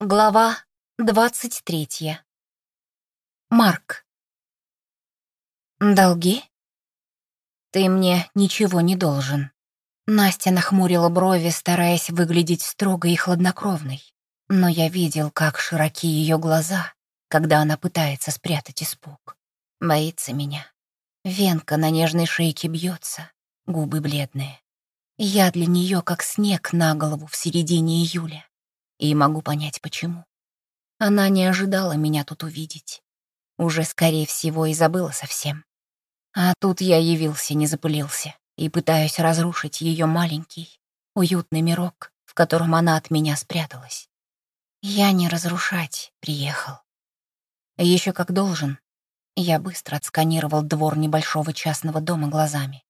Глава двадцать третья. Марк. Долги? Ты мне ничего не должен. Настя нахмурила брови, стараясь выглядеть строгой и хладнокровной. Но я видел, как широки ее глаза, когда она пытается спрятать испуг. Боится меня. Венка на нежной шейке бьется, губы бледные. Я для нее как снег на голову в середине июля. И могу понять, почему. Она не ожидала меня тут увидеть. Уже, скорее всего, и забыла совсем. А тут я явился, не запылился, и пытаюсь разрушить ее маленький, уютный мирок, в котором она от меня спряталась. Я не разрушать приехал. Еще как должен, я быстро отсканировал двор небольшого частного дома глазами.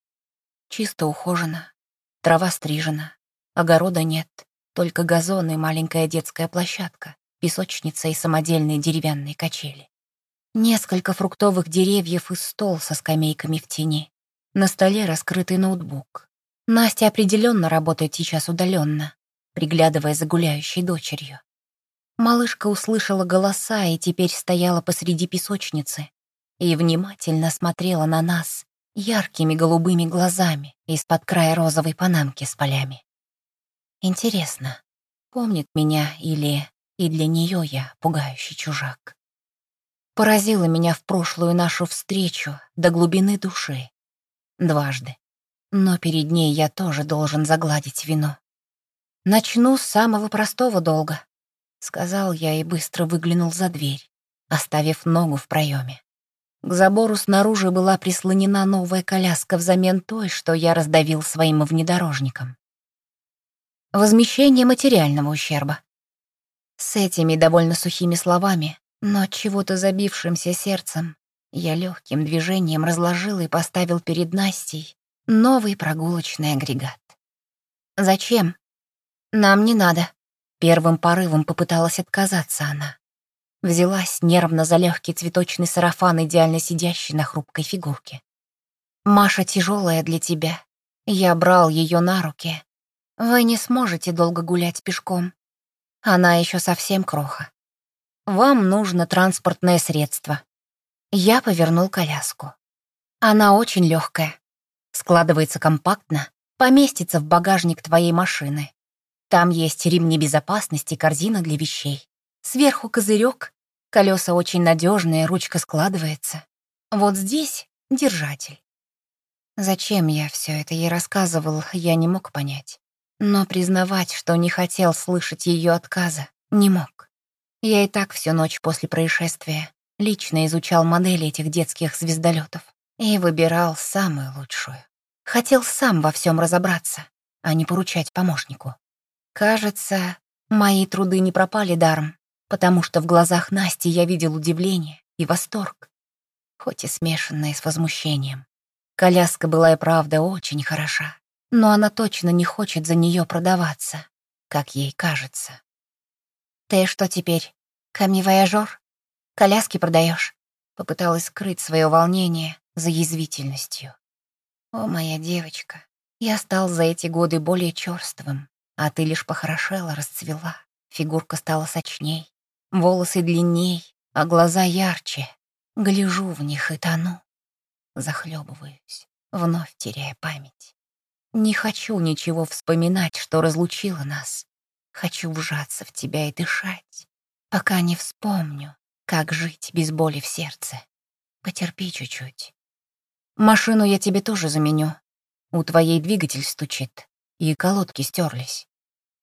Чисто ухожено, трава стрижена, огорода нет, только газон и маленькая детская площадка, песочница и самодельные деревянные качели. Несколько фруктовых деревьев и стол со скамейками в тени. На столе раскрытый ноутбук. Настя определенно работает сейчас удаленно, приглядывая за гуляющей дочерью. Малышка услышала голоса и теперь стояла посреди песочницы и внимательно смотрела на нас яркими голубыми глазами из-под края розовой панамки с полями. Интересно, помнит меня или и для нее я пугающий чужак? Поразила меня в прошлую нашу встречу до глубины души. Дважды. Но перед ней я тоже должен загладить вину. «Начну с самого простого долга», — сказал я и быстро выглянул за дверь, оставив ногу в проеме. К забору снаружи была прислонена новая коляска взамен той, что я раздавил своим внедорожником возмещение материального ущерба. С этими довольно сухими словами, но чего-то забившимся сердцем, я легким движением разложил и поставил перед Настей новый прогулочный агрегат. «Зачем? Нам не надо». Первым порывом попыталась отказаться она. Взялась нервно за легкий цветочный сарафан, идеально сидящий на хрупкой фигурке. «Маша тяжелая для тебя. Я брал ее на руки, вы не сможете долго гулять пешком. Она еще совсем кроха. Вам нужно транспортное средство. Я повернул коляску. Она очень легкая, складывается компактно, поместится в багажник твоей машины. Там есть ремни безопасности, корзина для вещей. Сверху козырек, колеса очень надежные, ручка складывается. Вот здесь держатель. Зачем я все это ей рассказывал, я не мог понять. Но признавать, что не хотел слышать ее отказа, не мог. Я и так всю ночь после происшествия лично изучал модели этих детских звездолетов и выбирал самую лучшую. Хотел сам во всем разобраться, а не поручать помощнику. Кажется, мои труды не пропали даром, потому что в глазах Насти я видел удивление и восторг, хоть и смешанное с возмущением. Коляска была и правда очень хороша но она точно не хочет за нее продаваться, как ей кажется. «Ты что теперь, камни-вояжер? Коляски продаешь? Попыталась скрыть свое волнение за язвительностью. «О, моя девочка, я стал за эти годы более черствым, а ты лишь похорошела, расцвела, фигурка стала сочней, волосы длинней, а глаза ярче. Гляжу в них и тону. Захлебываюсь, вновь теряя память. Не хочу ничего вспоминать, что разлучило нас. Хочу вжаться в тебя и дышать, пока не вспомню, как жить без боли в сердце. Потерпи чуть-чуть. Машину я тебе тоже заменю. У твоей двигатель стучит, и колодки стерлись.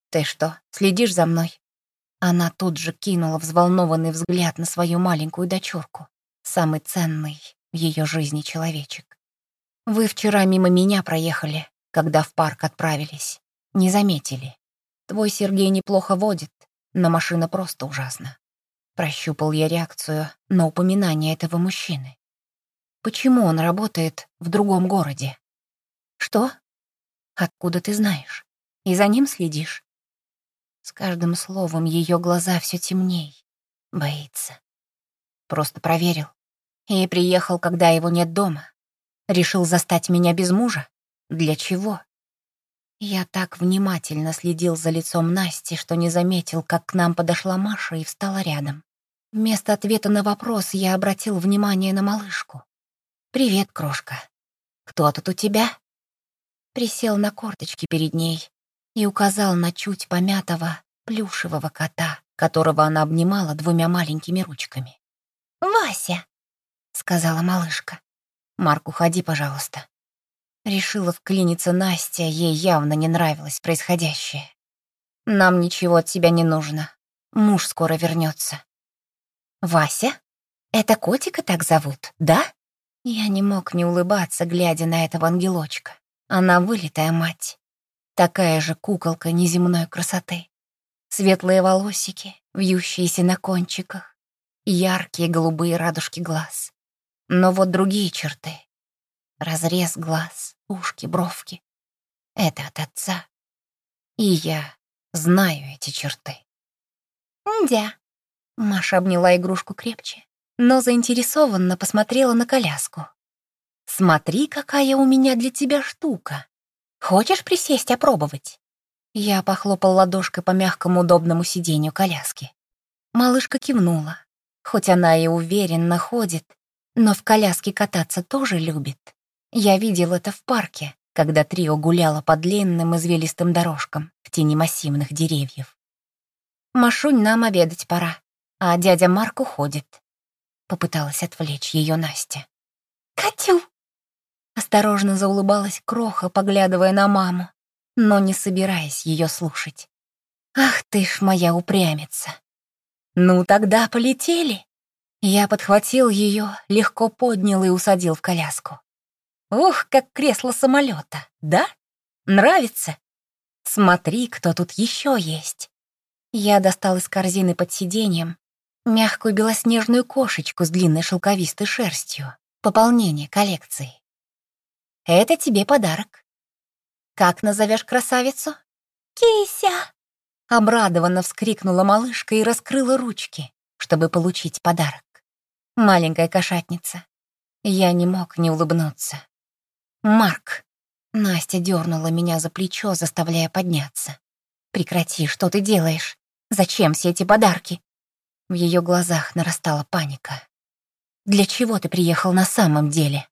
Ты что, следишь за мной? Она тут же кинула взволнованный взгляд на свою маленькую дочурку, самый ценный в ее жизни человечек. Вы вчера мимо меня проехали, когда в парк отправились. Не заметили. Твой Сергей неплохо водит, но машина просто ужасна. Прощупал я реакцию на упоминание этого мужчины. Почему он работает в другом городе? Что? Откуда ты знаешь? И за ним следишь? С каждым словом ее глаза все темней. Боится. Просто проверил. И приехал, когда его нет дома. Решил застать меня без мужа? Для чего? Я так внимательно следил за лицом Насти, что не заметил, как к нам подошла Маша и встала рядом. Вместо ответа на вопрос я обратил внимание на малышку. «Привет, крошка. Кто тут у тебя?» Присел на корточки перед ней и указал на чуть помятого плюшевого кота, которого она обнимала двумя маленькими ручками. «Вася!» — сказала малышка. «Марк, уходи, пожалуйста». Решила вклиниться Настя, ей явно не нравилось происходящее. «Нам ничего от тебя не нужно. Муж скоро вернется. «Вася? Это котика так зовут, да?» Я не мог не улыбаться, глядя на этого ангелочка. Она вылитая мать. Такая же куколка неземной красоты. Светлые волосики, вьющиеся на кончиках, яркие голубые радужки глаз. Но вот другие черты. Разрез глаз, ушки, бровки. Это от отца. И я знаю эти черты. «Дя». Маша обняла игрушку крепче, но заинтересованно посмотрела на коляску. «Смотри, какая у меня для тебя штука. Хочешь присесть опробовать?» Я похлопал ладошкой по мягкому удобному сиденью коляски. Малышка кивнула. Хоть она и уверенно ходит, но в коляске кататься тоже любит. Я видел это в парке, когда трио гуляло по длинным извилистым дорожкам в тени массивных деревьев. «Машунь, нам обедать пора, а дядя Марк уходит», — попыталась отвлечь ее Настя. «Катю!» Осторожно заулыбалась Кроха, поглядывая на маму, но не собираясь ее слушать. «Ах ты ж моя упрямица!» «Ну тогда полетели!» Я подхватил ее, легко поднял и усадил в коляску. Ух, как кресло самолета, да? Нравится? Смотри, кто тут еще есть. Я достал из корзины под сиденьем мягкую белоснежную кошечку с длинной шелковистой шерстью. Пополнение коллекции. Это тебе подарок. Как назовешь красавицу? Кися! Обрадованно вскрикнула малышка и раскрыла ручки, чтобы получить подарок. Маленькая кошатница. Я не мог не улыбнуться. «Марк!» Настя дернула меня за плечо, заставляя подняться. «Прекрати, что ты делаешь? Зачем все эти подарки?» В ее глазах нарастала паника. «Для чего ты приехал на самом деле?»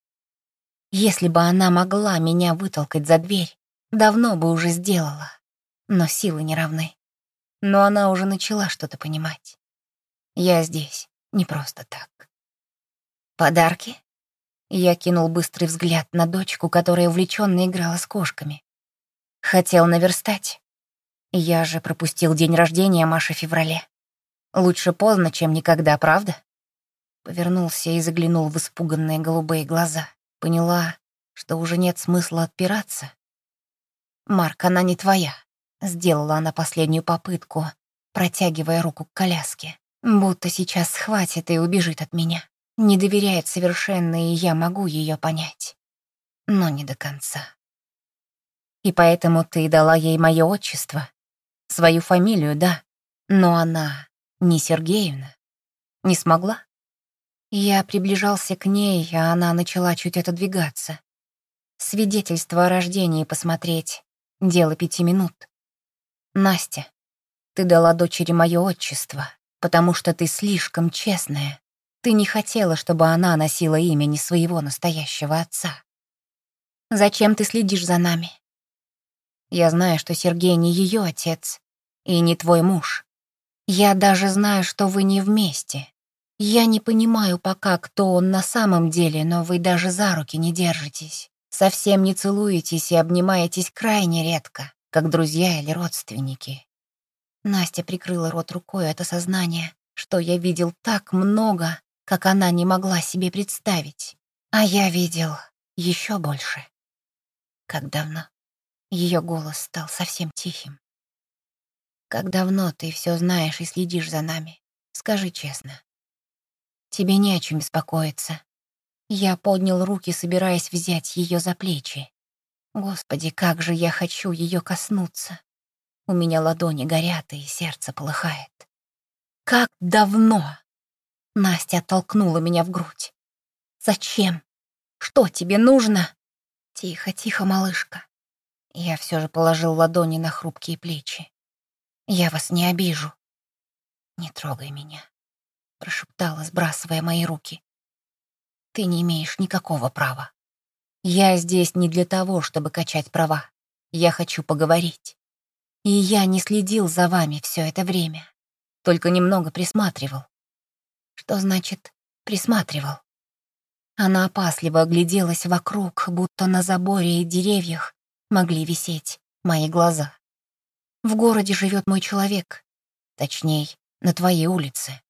Если бы она могла меня вытолкать за дверь, давно бы уже сделала. Но силы не равны. Но она уже начала что-то понимать. Я здесь не просто так. «Подарки?» Я кинул быстрый взгляд на дочку, которая увлеченно играла с кошками. Хотел наверстать. Я же пропустил день рождения Маши в феврале. Лучше поздно, чем никогда, правда? Повернулся и заглянул в испуганные голубые глаза. Поняла, что уже нет смысла отпираться. «Марк, она не твоя», — сделала она последнюю попытку, протягивая руку к коляске, будто сейчас схватит и убежит от меня. Не доверяет совершенно, и я могу ее понять. Но не до конца. И поэтому ты дала ей мое отчество, свою фамилию, да, но она не Сергеевна. Не смогла? Я приближался к ней, а она начала чуть отодвигаться. Свидетельство о рождении посмотреть. Дело пяти минут. Настя, ты дала дочери мое отчество, потому что ты слишком честная. Ты не хотела, чтобы она носила имя не своего настоящего отца. Зачем ты следишь за нами? Я знаю, что Сергей не ее отец и не твой муж. Я даже знаю, что вы не вместе. Я не понимаю пока, кто он на самом деле, но вы даже за руки не держитесь. Совсем не целуетесь и обнимаетесь крайне редко, как друзья или родственники. Настя прикрыла рот рукой от осознания, что я видел так много, как она не могла себе представить. А я видел еще больше. Как давно? Ее голос стал совсем тихим. Как давно ты все знаешь и следишь за нами? Скажи честно. Тебе не о чем беспокоиться. Я поднял руки, собираясь взять ее за плечи. Господи, как же я хочу ее коснуться. У меня ладони горят, и сердце полыхает. Как давно? Настя оттолкнула меня в грудь. «Зачем? Что тебе нужно?» «Тихо, тихо, малышка. Я все же положил ладони на хрупкие плечи. «Я вас не обижу». «Не трогай меня», — прошептала, сбрасывая мои руки. «Ты не имеешь никакого права. Я здесь не для того, чтобы качать права. Я хочу поговорить. И я не следил за вами все это время, только немного присматривал. Что значит «присматривал»? Она опасливо огляделась вокруг, будто на заборе и деревьях могли висеть мои глаза. В городе живет мой человек, точнее, на твоей улице.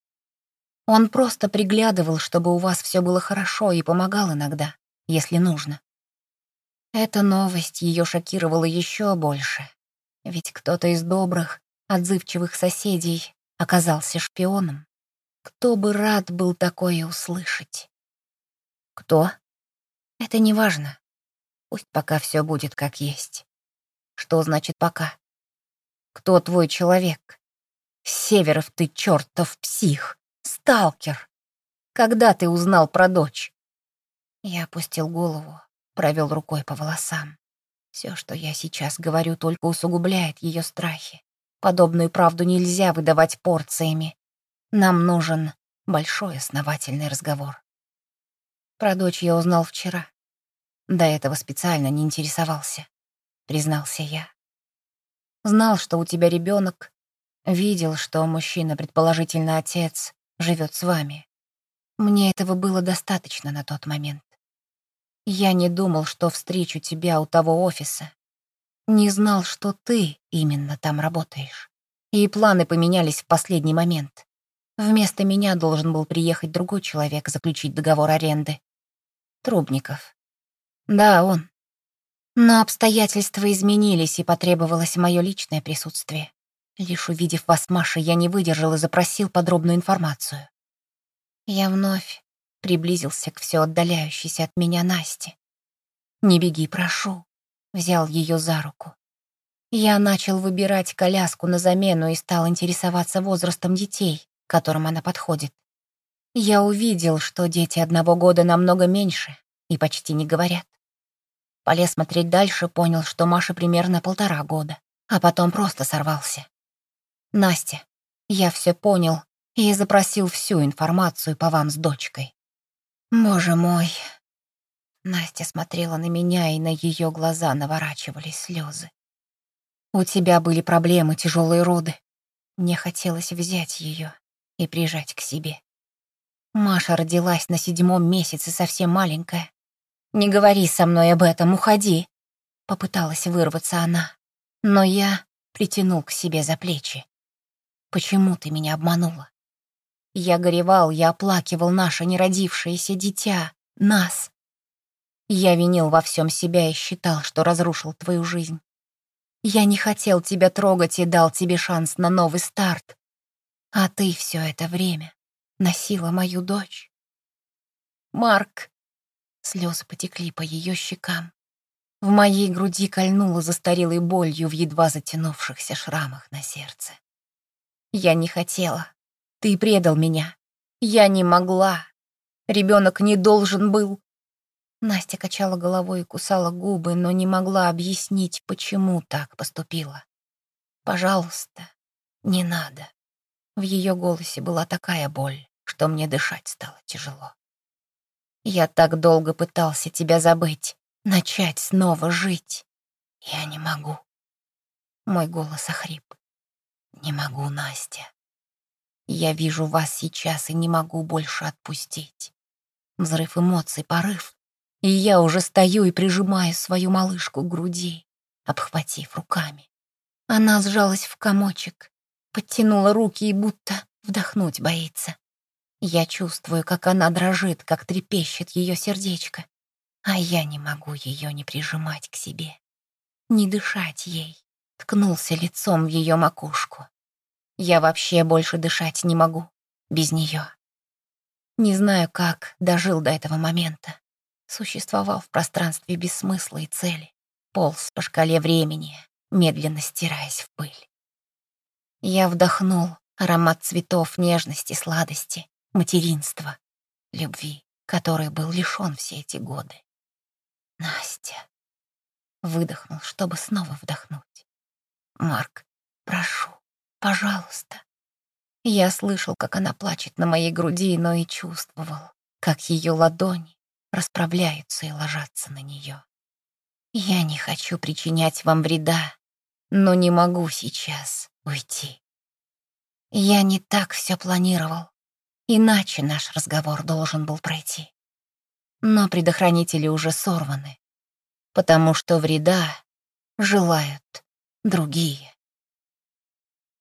Он просто приглядывал, чтобы у вас все было хорошо, и помогал иногда, если нужно. Эта новость ее шокировала еще больше, ведь кто-то из добрых, отзывчивых соседей оказался шпионом. Кто бы рад был такое услышать? Кто? Это не важно. Пусть пока все будет как есть. Что значит пока? Кто твой человек? Северов ты чертов псих, сталкер. Когда ты узнал про дочь? Я опустил голову, провел рукой по волосам. Все, что я сейчас говорю, только усугубляет ее страхи. Подобную правду нельзя выдавать порциями. Нам нужен большой основательный разговор. Про дочь я узнал вчера. До этого специально не интересовался, признался я. Знал, что у тебя ребенок, видел, что мужчина, предположительно отец, живет с вами. Мне этого было достаточно на тот момент. Я не думал, что встречу тебя у того офиса. Не знал, что ты именно там работаешь. И планы поменялись в последний момент. Вместо меня должен был приехать другой человек заключить договор аренды. Трубников. Да, он. Но обстоятельства изменились, и потребовалось мое личное присутствие. Лишь увидев вас, Маша, я не выдержал и запросил подробную информацию. Я вновь приблизился к все отдаляющейся от меня Насте. «Не беги, прошу», — взял ее за руку. Я начал выбирать коляску на замену и стал интересоваться возрастом детей, которым она подходит. Я увидел, что дети одного года намного меньше и почти не говорят. Полез смотреть дальше, понял, что Маша примерно полтора года, а потом просто сорвался. «Настя, я все понял и запросил всю информацию по вам с дочкой». «Боже мой!» Настя смотрела на меня, и на ее глаза наворачивались слезы. «У тебя были проблемы, тяжелые роды. Мне хотелось взять ее и прижать к себе. Маша родилась на седьмом месяце, совсем маленькая. «Не говори со мной об этом, уходи!» Попыталась вырваться она, но я притянул к себе за плечи. «Почему ты меня обманула?» Я горевал, я оплакивал наше неродившееся дитя, нас. Я винил во всем себя и считал, что разрушил твою жизнь. Я не хотел тебя трогать и дал тебе шанс на новый старт. А ты все это время носила мою дочь. Марк, Слезы потекли по ее щекам. В моей груди кольнуло застарелой болью в едва затянувшихся шрамах на сердце. Я не хотела. Ты предал меня. Я не могла. Ребенок не должен был. Настя качала головой и кусала губы, но не могла объяснить, почему так поступила. «Пожалуйста, не надо». В ее голосе была такая боль, что мне дышать стало тяжело. Я так долго пытался тебя забыть, начать снова жить. Я не могу. Мой голос охрип. Не могу, Настя. Я вижу вас сейчас и не могу больше отпустить. Взрыв эмоций, порыв. И я уже стою и прижимаю свою малышку к груди, обхватив руками. Она сжалась в комочек, подтянула руки и будто вдохнуть боится. Я чувствую, как она дрожит, как трепещет ее сердечко. А я не могу ее не прижимать к себе, не дышать ей. Ткнулся лицом в ее макушку. Я вообще больше дышать не могу без нее. Не знаю, как дожил до этого момента. Существовал в пространстве без смысла и цели. Полз по шкале времени, медленно стираясь в пыль. Я вдохнул аромат цветов, нежности, сладости материнства, любви, которой был лишён все эти годы. Настя. Выдохнул, чтобы снова вдохнуть. «Марк, прошу, пожалуйста». Я слышал, как она плачет на моей груди, но и чувствовал, как ее ладони расправляются и ложатся на нее. Я не хочу причинять вам вреда, но не могу сейчас уйти. Я не так все планировал, иначе наш разговор должен был пройти. Но предохранители уже сорваны, потому что вреда желают другие.